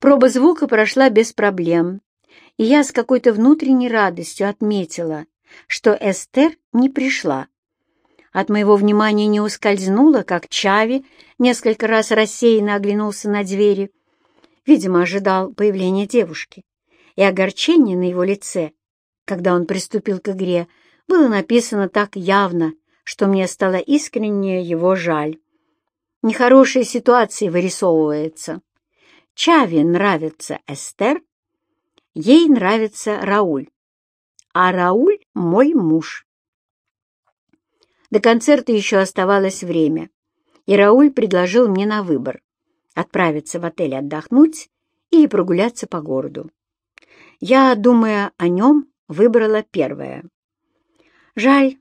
Проба звука прошла без проблем, и я с какой-то внутренней радостью отметила, что Эстер не пришла. От моего внимания не ускользнуло, как Чави несколько раз рассеянно оглянулся на двери. Видимо, ожидал появления девушки. И огорчение на его лице, когда он приступил к игре, было написано так явно, что мне стало искренне его жаль. Нехорошая ситуация вырисовывается. Чави нравится Эстер, ей нравится Рауль, а Рауль — мой муж. До концерта еще оставалось время, и Рауль предложил мне на выбор отправиться в отель отдохнуть или прогуляться по городу. Я, думая о нем, выбрала первое. «Жаль,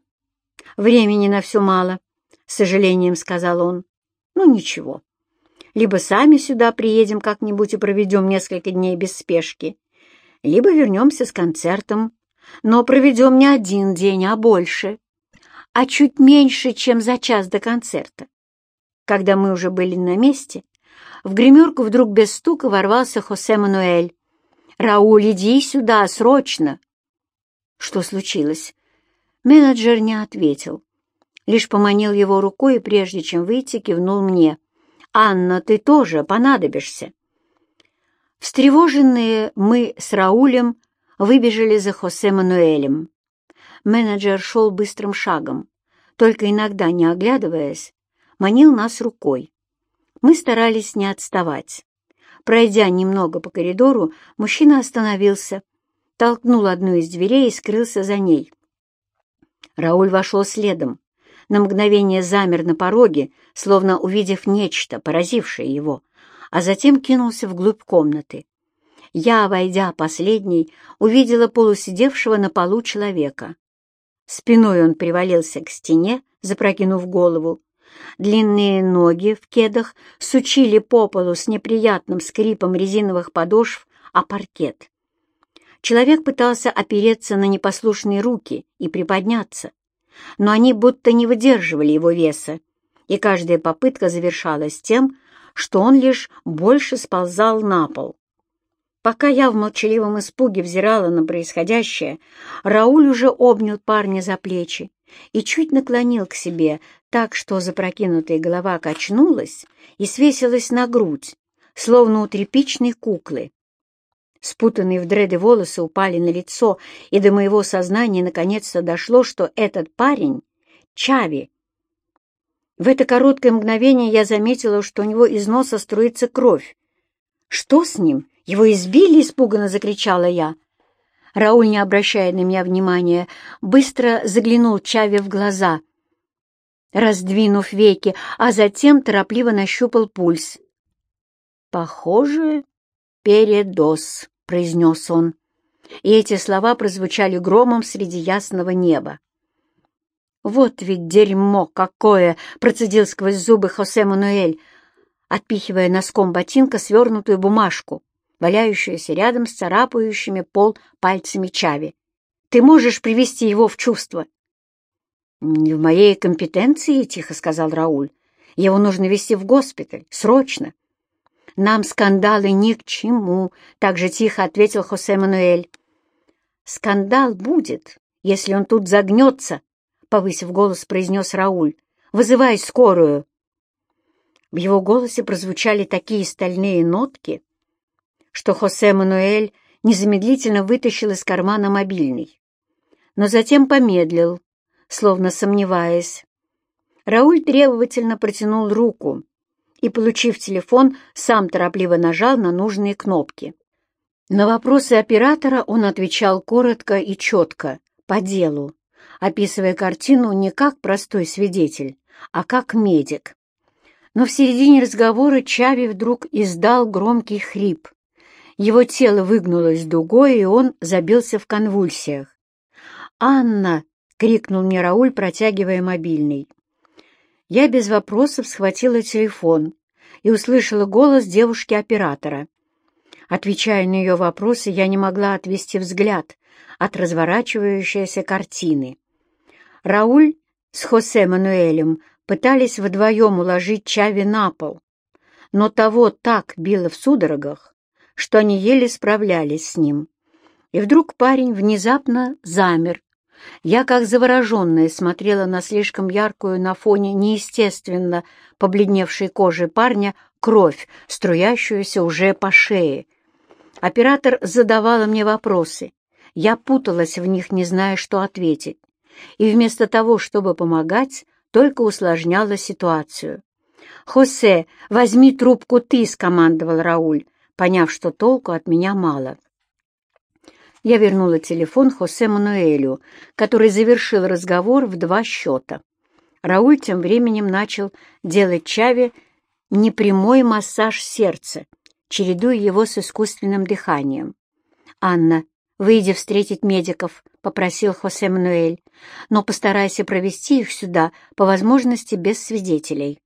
времени на все мало», — с сожалением сказал он. «Ну, ничего. Либо сами сюда приедем как-нибудь и проведем несколько дней без спешки, либо вернемся с концертом, но проведем не один день, а больше, а чуть меньше, чем за час до концерта. Когда мы уже были на месте, в гримерку вдруг без стука ворвался Хосе Мануэль. «Рауль, иди сюда, срочно!» Что случилось? Менеджер не ответил. Лишь поманил его рукой и, прежде чем выйти, кивнул мне. «Анна, ты тоже понадобишься». Встревоженные мы с Раулем выбежали за Хосе Мануэлем. Менеджер шел быстрым шагом, только иногда, не оглядываясь, манил нас рукой. Мы старались не отставать. Пройдя немного по коридору, мужчина остановился, толкнул одну из дверей и скрылся за ней. Рауль вошел следом, на мгновение замер на пороге, словно увидев нечто, поразившее его, а затем кинулся вглубь комнаты. Я, войдя последней, увидела полусидевшего на полу человека. Спиной он привалился к стене, запрокинув голову. Длинные ноги в кедах сучили по полу с неприятным скрипом резиновых подошв о паркет. Человек пытался опереться на непослушные руки и приподняться, но они будто не выдерживали его веса, и каждая попытка завершалась тем, что он лишь больше сползал на пол. Пока я в молчаливом испуге взирала на происходящее, Рауль уже обнял парня за плечи и чуть наклонил к себе так, что запрокинутая голова качнулась и свесилась на грудь, словно у тряпичной куклы. Спутанные в дреды волосы упали на лицо, и до моего сознания наконец-то дошло, что этот парень — Чави. В это короткое мгновение я заметила, что у него из носа струится кровь. «Что с ним? Его избили?» — испуганно закричала я. Рауль, не обращая на меня внимания, быстро заглянул Чави в глаза, раздвинув веки, а затем торопливо нащупал пульс. «Похоже, передоз», — произнес он, и эти слова прозвучали громом среди ясного неба. «Вот ведь дерьмо какое!» — процедил сквозь зубы Хосе Мануэль, отпихивая носком ботинка свернутую бумажку, валяющуюся рядом с царапающими пол пальцами Чави. «Ты можешь привести его в чувство?» «Не в моей компетенции», — тихо сказал Рауль. «Его нужно везти в госпиталь, срочно». «Нам скандалы ни к чему», — так же тихо ответил Хосе Мануэль. «Скандал будет, если он тут загнется», — повысив голос, произнес Рауль. «Вызывай скорую». В его голосе прозвучали такие стальные нотки, что Хосе Мануэль незамедлительно вытащил из кармана мобильный. Но затем помедлил, словно сомневаясь. Рауль требовательно протянул руку, и, получив телефон, сам торопливо нажал на нужные кнопки. На вопросы оператора он отвечал коротко и четко, по делу, описывая картину не как простой свидетель, а как медик. Но в середине разговора Чави вдруг издал громкий хрип. Его тело выгнулось дугой, и он забился в конвульсиях. «Анна!» — крикнул мне Рауль, протягивая мобильный. Я без вопросов схватила телефон и услышала голос девушки-оператора. Отвечая на ее вопросы, я не могла отвести взгляд от разворачивающейся картины. Рауль с Хосе Мануэлем пытались вдвоем уложить Чави на пол, но того так било в судорогах, что они еле справлялись с ним. И вдруг парень внезапно замер. Я, как завороженная, смотрела на слишком яркую на фоне неестественно побледневшей кожи парня кровь, струящуюся уже по шее. Оператор задавала мне вопросы. Я путалась в них, не зная, что ответить. И вместо того, чтобы помогать, только усложняла ситуацию. «Хосе, возьми трубку ты», — скомандовал Рауль, поняв, что толку от меня мало. Я вернула телефон Хосе Мануэлю, который завершил разговор в два счета. Рауль тем временем начал делать Чаве непрямой массаж сердца, чередуя его с искусственным дыханием. «Анна, выйди встретить медиков», — попросил Хосе Мануэль, «но постарайся провести их сюда, по возможности без свидетелей».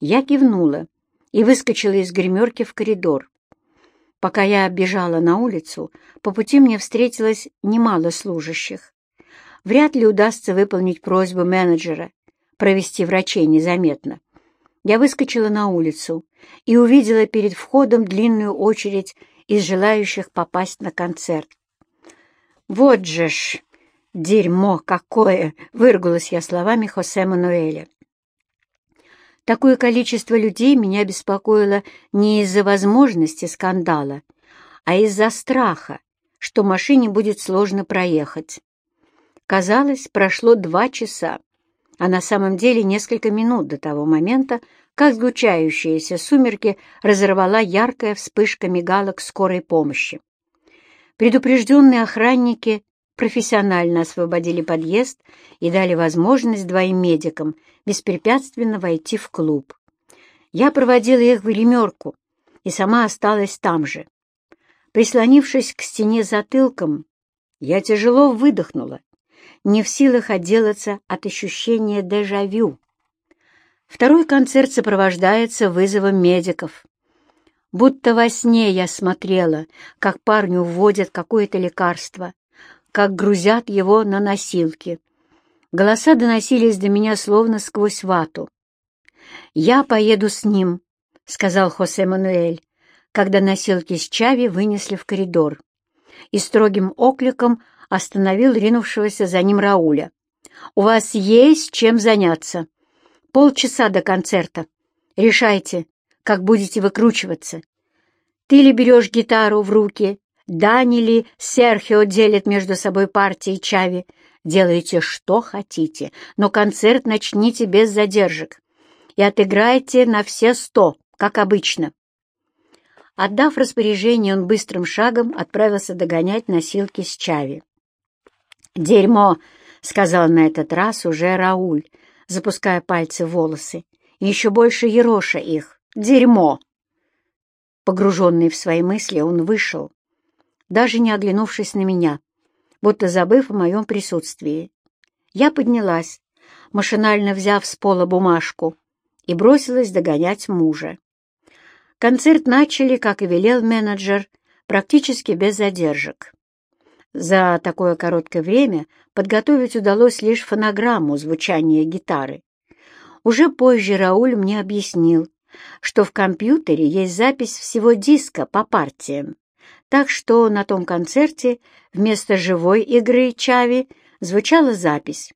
Я кивнула и выскочила из гримерки в коридор. Пока я бежала на улицу, по пути мне встретилось немало служащих. Вряд ли удастся выполнить просьбу менеджера провести врачей незаметно. Я выскочила на улицу и увидела перед входом длинную очередь из желающих попасть на концерт. «Вот же ж! Дерьмо какое!» — выругалась я словами Хосе Мануэля. Такое количество людей меня беспокоило не из-за возможности скандала, а из-за страха, что машине будет сложно проехать. Казалось, прошло два часа, а на самом деле несколько минут до того момента, как сгучающиеся сумерки разорвала яркая вспышка мигалок скорой помощи. Предупрежденные охранники профессионально освободили подъезд и дали возможность двоим медикам беспрепятственно войти в клуб. Я проводила их в гримерку и сама осталась там же. Прислонившись к стене затылком, я тяжело выдохнула, не в силах отделаться от ощущения дежавю. Второй концерт сопровождается вызовом медиков. Будто во сне я смотрела, как парню вводят какое-то лекарство, как грузят его на носилки. Голоса доносились до меня словно сквозь вату. «Я поеду с ним», — сказал Хосе Мануэль, когда носилки с Чави вынесли в коридор, и строгим окликом остановил ринувшегося за ним Рауля. «У вас есть чем заняться. Полчаса до концерта. Решайте, как будете выкручиваться. Ты ли берешь гитару в руки, Дани ли Серхио делят между собой партии Чави. Делайте, что хотите, но концерт начните без задержек и отыграйте на все сто, как обычно. Отдав распоряжение, он быстрым шагом отправился догонять носилки с Чави. «Дерьмо!» — сказал на этот раз уже Рауль, запуская пальцы в волосы, и еще больше ероша их. «Дерьмо!» Погруженный в свои мысли, он вышел, даже не оглянувшись на меня, будто забыв о моем присутствии. Я поднялась, машинально взяв с пола бумажку, и бросилась догонять мужа. Концерт начали, как и велел менеджер, практически без задержек. За такое короткое время подготовить удалось лишь фонограмму звучания гитары. Уже позже Рауль мне объяснил, что в компьютере есть запись всего диска по партиям, так что на том концерте вместо живой игры Чави звучала запись.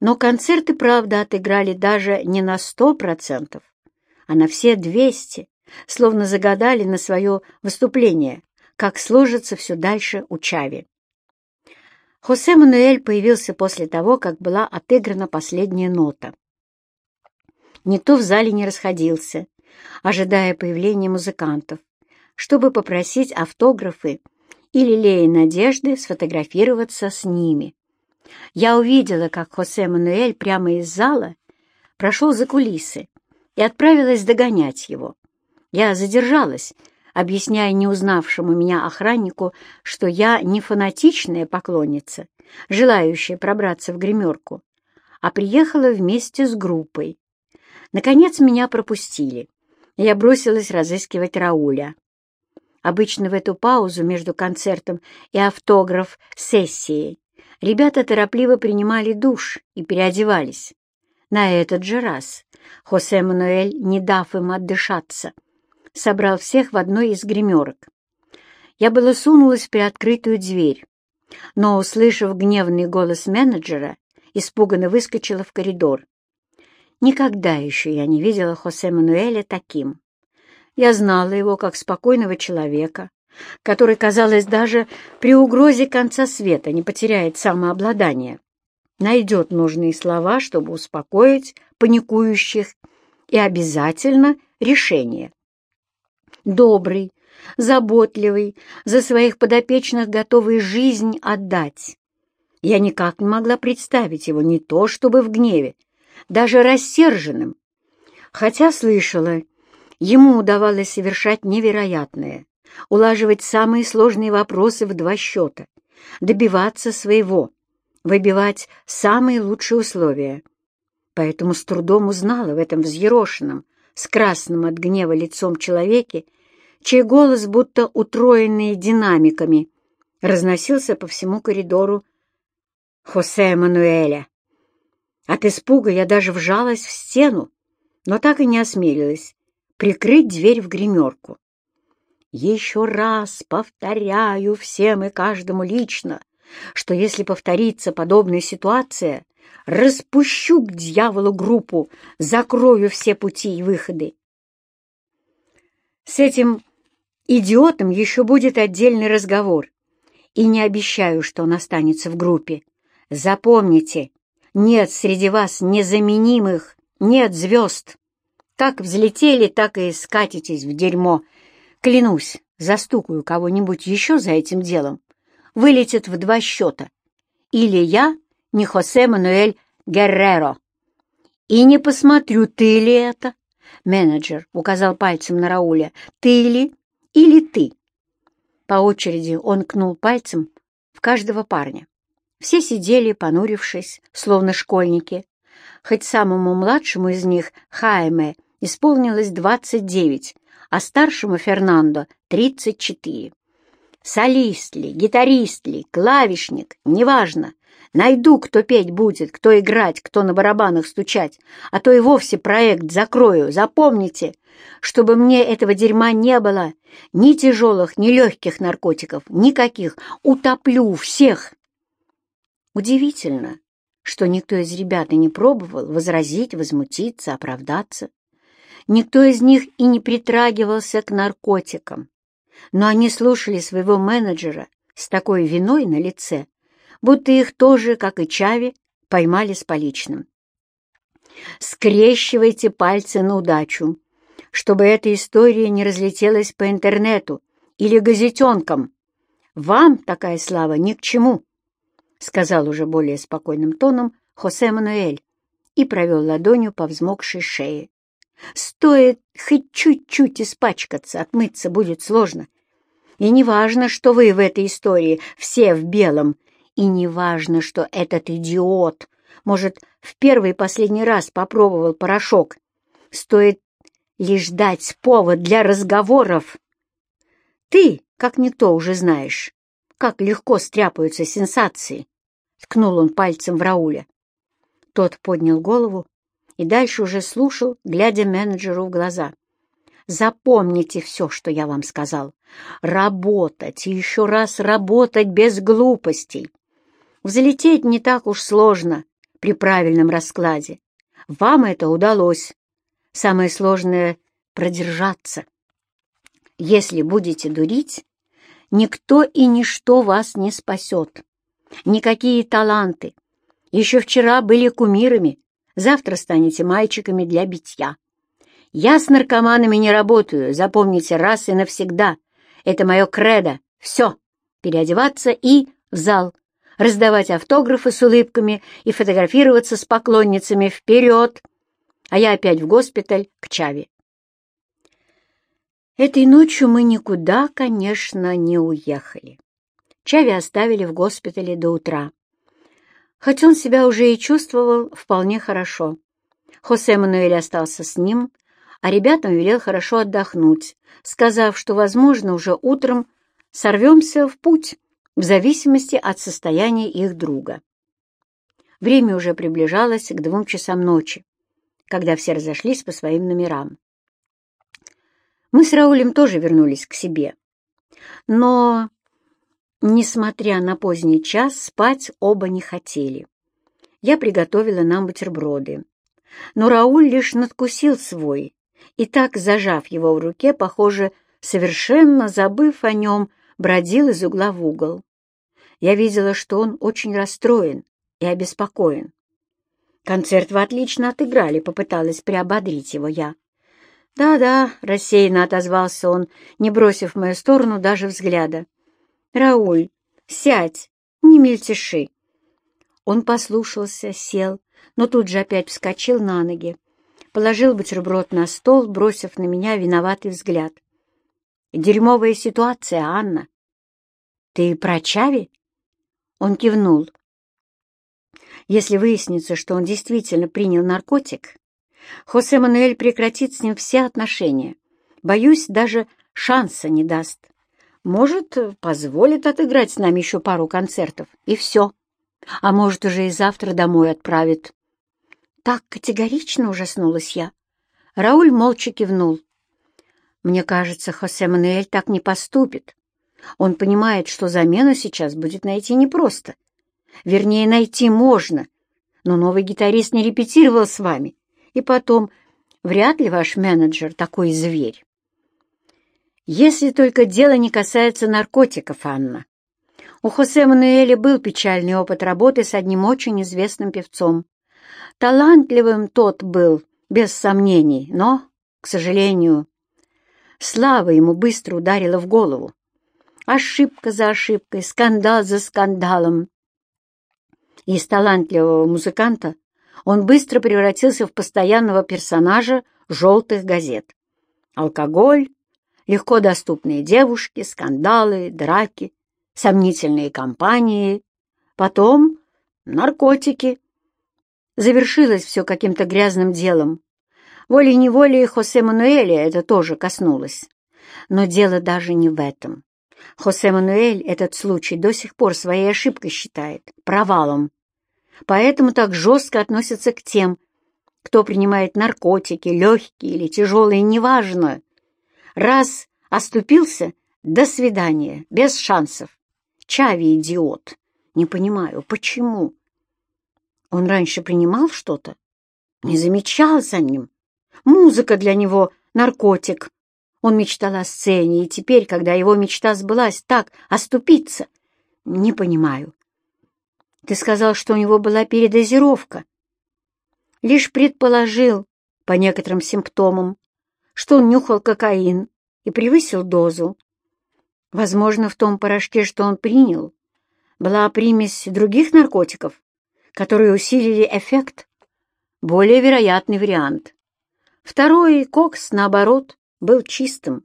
Но концерты, правда, отыграли даже не на сто процентов, а на все двести, словно загадали на свое выступление, как сложится все дальше у Чави. Хосе Мануэль появился после того, как была отыграна последняя нота. Никто в зале не расходился, ожидая появления музыкантов, чтобы попросить автографы или, лелея надежды, сфотографироваться с ними. Я увидела, как Хосе Мануэль прямо из зала прошел за кулисы и отправилась догонять его. Я задержалась, объясняя неузнавшему меня охраннику, что я не фанатичная поклонница, желающая пробраться в гримерку, а приехала вместе с группой. Наконец меня пропустили. Я бросилась разыскивать Рауля. Обычно в эту паузу между концертом и автограф-сессией ребята торопливо принимали душ и переодевались. На этот же раз Хосе Мануэль, не дав им отдышаться, собрал всех в одной из гримерок. Я было сунулась в приоткрытую дверь, но, услышав гневный голос менеджера, испуганно выскочила в коридор. Никогда еще я не видела Хосе Мануэля таким. Я знала его как спокойного человека, который, казалось, даже при угрозе конца света не потеряет самообладание, найдет нужные слова, чтобы успокоить паникующих, и обязательно решение. Добрый, заботливый, за своих подопечных готовый жизнь отдать. Я никак не могла представить его не то чтобы в гневе, даже рассерженным, хотя слышала, ему удавалось совершать невероятное, улаживать самые сложные вопросы в два счета, добиваться своего, выбивать самые лучшие условия. Поэтому с трудом узнала в этом взъерошенном, с красным от гнева лицом человеке, чей голос, будто утроенный динамиками, разносился по всему коридору Хосе Мануэля. От испуга я даже вжалась в стену, но так и не осмелилась прикрыть дверь в гримерку. Еще раз повторяю всем и каждому лично, что если повторится подобная ситуация, распущу к дьяволу группу, закрою все пути и выходы. С этим идиотом еще будет отдельный разговор, и не обещаю, что он останется в группе. Запомните, нет среди вас незаменимых, нет звезд. Как взлетели, так и скатитесь в дерьмо, Клянусь, застукаю кого-нибудь еще за этим делом, вылетит в два счета. Или я не Хосе Мануэль Герреро. И не посмотрю, ты ли это. Менеджер указал пальцем на Рауля. Ты ли или ты? По очереди он кнул пальцем в каждого парня. Все сидели, понурившись, словно школьники. Хоть самому младшему из них, Хайме, исполнилось двадцать девять, а старшему Фернандо — 34. Солист ли, гитарист ли, клавишник, неважно. Найду, кто петь будет, кто играть, кто на барабанах стучать, а то и вовсе проект закрою. Запомните, чтобы мне этого дерьма не было, ни тяжелых, ни легких наркотиков, никаких. Утоплю всех. Удивительно, что никто из ребят и не пробовал возразить, возмутиться, оправдаться. Никто из них и не притрагивался к наркотикам, но они слушали своего менеджера с такой виной на лице, будто их тоже, как и Чави, поймали с поличным. Скрещивайте пальцы на удачу, чтобы эта история не разлетелась по интернету или газетенкам. Вам такая слава ни к чему, — сказал уже более спокойным тоном Хосе Мануэль и провел ладонью по взмокшей шее. Стоит хоть чуть-чуть испачкаться, отмыться будет сложно. И не важно, что вы в этой истории все в белом, и не важно, что этот идиот, может, в первый и последний раз попробовал порошок. Стоит лишь дать повод для разговоров. Ты, как никто, уже знаешь, как легко стряпаются сенсации, — ткнул он пальцем в Рауля. Тот поднял голову и дальше уже слушал, глядя менеджеру в глаза. «Запомните все, что я вам сказал. Работать и еще раз работать без глупостей. Взлететь не так уж сложно при правильном раскладе. Вам это удалось. Самое сложное — продержаться. Если будете дурить, никто и ничто вас не спасет. Никакие таланты. Еще вчера были кумирами, Завтра станете мальчиками для битья. Я с наркоманами не работаю, запомните раз и навсегда. Это мое кредо. Все. Переодеваться и в зал. Раздавать автографы с улыбками и фотографироваться с поклонницами вперед. А я опять в госпиталь к Чави. Этой ночью мы никуда, конечно, не уехали. Чави оставили в госпитале до утра хоть он себя уже и чувствовал вполне хорошо. Хосе Мануэль остался с ним, а ребятам велел хорошо отдохнуть, сказав, что, возможно, уже утром сорвемся в путь, в зависимости от состояния их друга. Время уже приближалось к двум часам ночи, когда все разошлись по своим номерам. Мы с Раулем тоже вернулись к себе. Но, несмотря на поздний час, спать оба не хотели. Я приготовила нам бутерброды. Но Рауль лишь надкусил свой, и так, зажав его в руке, похоже, совершенно забыв о нем, бродил из угла в угол. Я видела, что он очень расстроен и обеспокоен. «Концерт вы отлично отыграли», — попыталась приободрить его я. «Да-да», — рассеянно отозвался он, не бросив в мою сторону даже взгляда. «Рауль, сядь, не мельтеши». Он послушался, сел, но тут же опять вскочил на ноги, положил бутерброд на стол, бросив на меня виноватый взгляд. «Дерьмовая ситуация, Анна». «Ты про Чави?» Он кивнул. «Если выяснится, что он действительно принял наркотик, Хосе Мануэль прекратит с ним все отношения. Боюсь, даже шанса не даст. Может, позволит отыграть с нами еще пару концертов, и все. А может, уже и завтра домой отправит. Так категорично ужаснулась я. Рауль молча кивнул. Мне кажется, Хосе Мануэль так не поступит. Он понимает, что замену сейчас будет найти непросто. Вернее, найти можно, но новый гитарист не репетировал с вами. И потом, вряд ли ваш менеджер такой зверь. Если только дело не касается наркотиков, Анна. У Хосе Мануэля был печальный опыт работы с одним очень известным певцом. Талантливым тот был, без сомнений, но, к сожалению, слава ему быстро ударила в голову. Ошибка за ошибкой, скандал за скандалом. Из талантливого музыканта он быстро превратился в постоянного персонажа желтых газет. Алкоголь, легко доступные девушки, скандалы, драки, сомнительные компании, потом наркотики — Завершилось все каким-то грязным делом. Волей-неволей Хосе Мануэля это тоже коснулось. Но дело даже не в этом. Хосе Мануэль этот случай до сих пор своей ошибкой считает, провалом. Поэтому так жестко относится к тем, кто принимает наркотики, легкие или тяжелые, неважно. Раз оступился — до свидания, без шансов. Чави идиот. Не понимаю, почему? Он раньше принимал что-то? Не замечал за ним. Музыка для него — наркотик. Он мечтал о сцене, и теперь, когда его мечта сбылась, так, оступиться. Не понимаю. Ты сказал, что у него была передозировка. Лишь предположил, по некоторым симптомам, что он нюхал кокаин и превысил дозу. Возможно, в том порошке, что он принял, была примесь других наркотиков которые усилили эффект, более вероятный вариант. Второй кокс, наоборот, был чистым.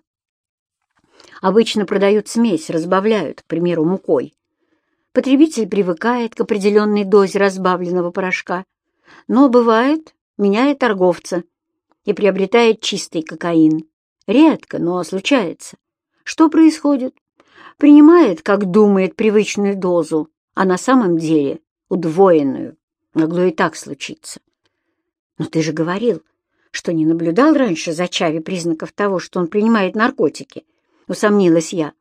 Обычно продают смесь, разбавляют, к примеру, мукой. Потребитель привыкает к определенной дозе разбавленного порошка, но, бывает, меняет торговца и приобретает чистый кокаин. Редко, но случается. Что происходит? Принимает, как думает, привычную дозу, а на самом деле удвоенную. Могло и так случиться. Но ты же говорил, что не наблюдал раньше за Чави признаков того, что он принимает наркотики, усомнилась я.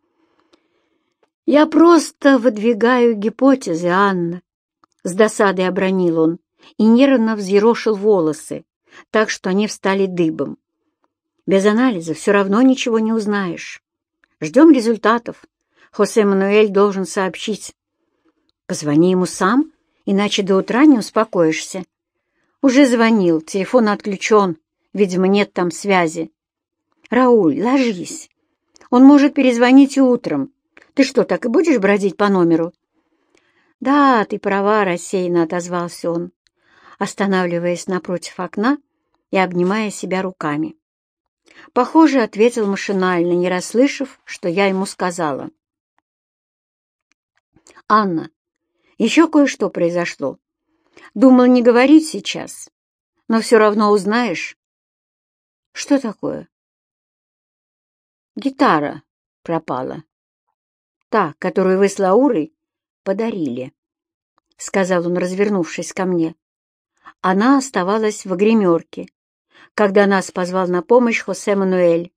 Я просто выдвигаю гипотезы, Анна. С досадой обронил он и нервно взъерошил волосы, так что они встали дыбом. Без анализа все равно ничего не узнаешь. Ждем результатов. Хосе Мануэль должен сообщить. Позвони ему сам иначе до утра не успокоишься. Уже звонил, телефон отключен, видимо, нет там связи. Рауль, ложись. Он может перезвонить и утром. Ты что, так и будешь бродить по номеру? Да, ты права, рассеянно отозвался он, останавливаясь напротив окна и обнимая себя руками. Похоже, ответил машинально, не расслышав, что я ему сказала. «Анна, еще кое-что произошло. Думал не говорить сейчас, но все равно узнаешь. Что такое? Гитара пропала. Та, которую вы с Лаурой подарили, — сказал он, развернувшись ко мне. Она оставалась в гримерке, когда нас позвал на помощь Хосе Мануэль.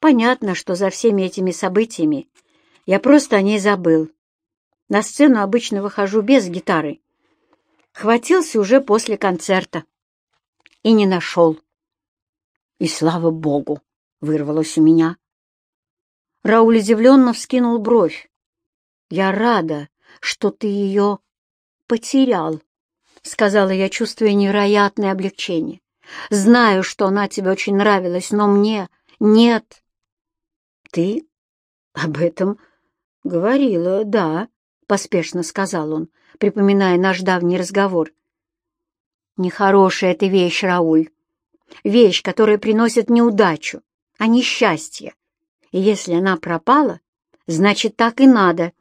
Понятно, что за всеми этими событиями я просто о ней забыл. На сцену обычно выхожу без гитары. Хватился уже после концерта. И не нашел. И слава богу, вырвалось у меня. Рауль удивленно вскинул бровь. «Я рада, что ты ее потерял», — сказала я, чувствуя невероятное облегчение. «Знаю, что она тебе очень нравилась, но мне нет». «Ты об этом говорила, да», — поспешно сказал он, припоминая наш давний разговор. «Нехорошая ты вещь, Рауль. Вещь, которая приносит неудачу, а не счастье. И если она пропала, значит, так и надо.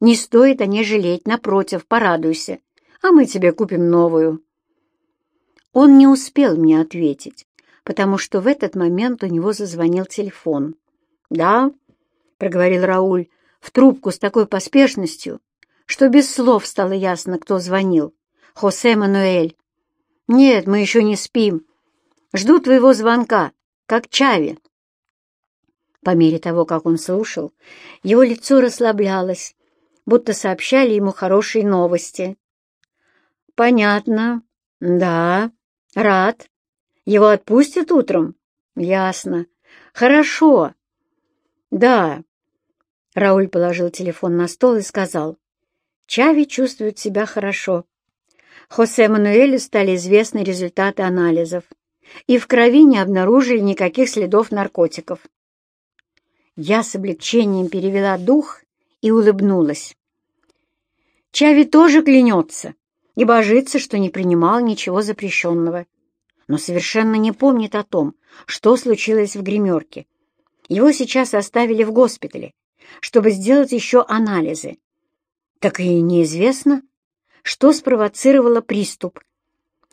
Не стоит о ней жалеть, напротив, порадуйся, а мы тебе купим новую». Он не успел мне ответить, потому что в этот момент у него зазвонил телефон. «Да», — проговорил Рауль в трубку с такой поспешностью, что без слов стало ясно, кто звонил. «Хосе Мануэль». «Нет, мы еще не спим. Жду твоего звонка, как Чави». По мере того, как он слушал, его лицо расслаблялось, будто сообщали ему хорошие новости. «Понятно. Да. Рад. Его отпустят утром? Ясно. Хорошо. «Да». Рауль положил телефон на стол и сказал. «Чави чувствует себя хорошо. Хосе Мануэлю стали известны результаты анализов, и в крови не обнаружили никаких следов наркотиков». Я с облегчением перевела дух и улыбнулась. Чави тоже клянется и божится, что не принимал ничего запрещенного, но совершенно не помнит о том, что случилось в гримерке его сейчас оставили в госпитале, чтобы сделать еще анализы. Так и неизвестно, что спровоцировало приступ.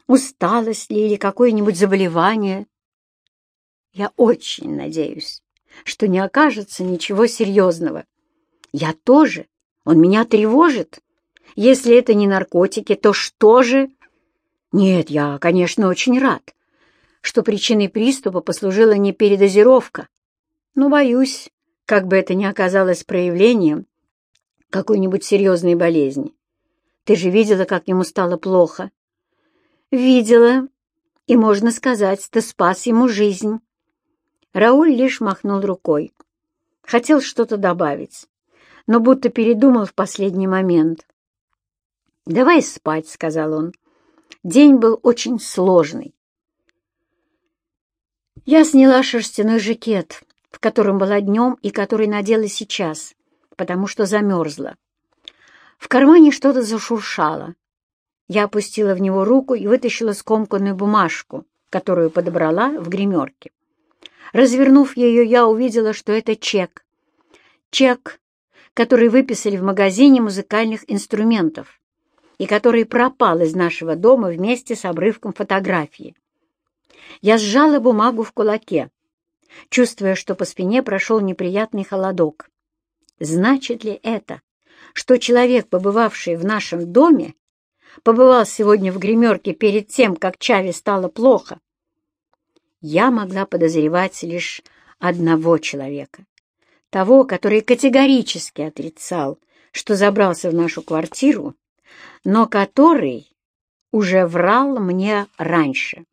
Усталость ли или какое-нибудь заболевание. Я очень надеюсь, что не окажется ничего серьезного. Я тоже. Он меня тревожит. Если это не наркотики, то что же? Нет, я, конечно, очень рад, что причиной приступа послужила не передозировка, но боюсь, как бы это ни оказалось проявлением какой-нибудь серьезной болезни. Ты же видела, как ему стало плохо? Видела, и, можно сказать, ты спас ему жизнь. Рауль лишь махнул рукой. Хотел что-то добавить, но будто передумал в последний момент. «Давай спать», — сказал он. День был очень сложный. Я сняла шерстяной жакет, в котором была днем и который надела сейчас, потому что замерзла. В кармане что-то зашуршало. Я опустила в него руку и вытащила скомканную бумажку, которую подобрала в гримерке. Развернув ее, я увидела, что это чек. Чек, который выписали в магазине музыкальных инструментов и который пропал из нашего дома вместе с обрывком фотографии. Я сжала бумагу в кулаке, чувствуя, что по спине прошел неприятный холодок. Значит ли это, что человек, побывавший в нашем доме, побывал сегодня в гримерке перед тем, как Чави стало плохо? Я могла подозревать лишь одного человека, того, который категорически отрицал, что забрался в нашу квартиру, но который уже врал мне раньше.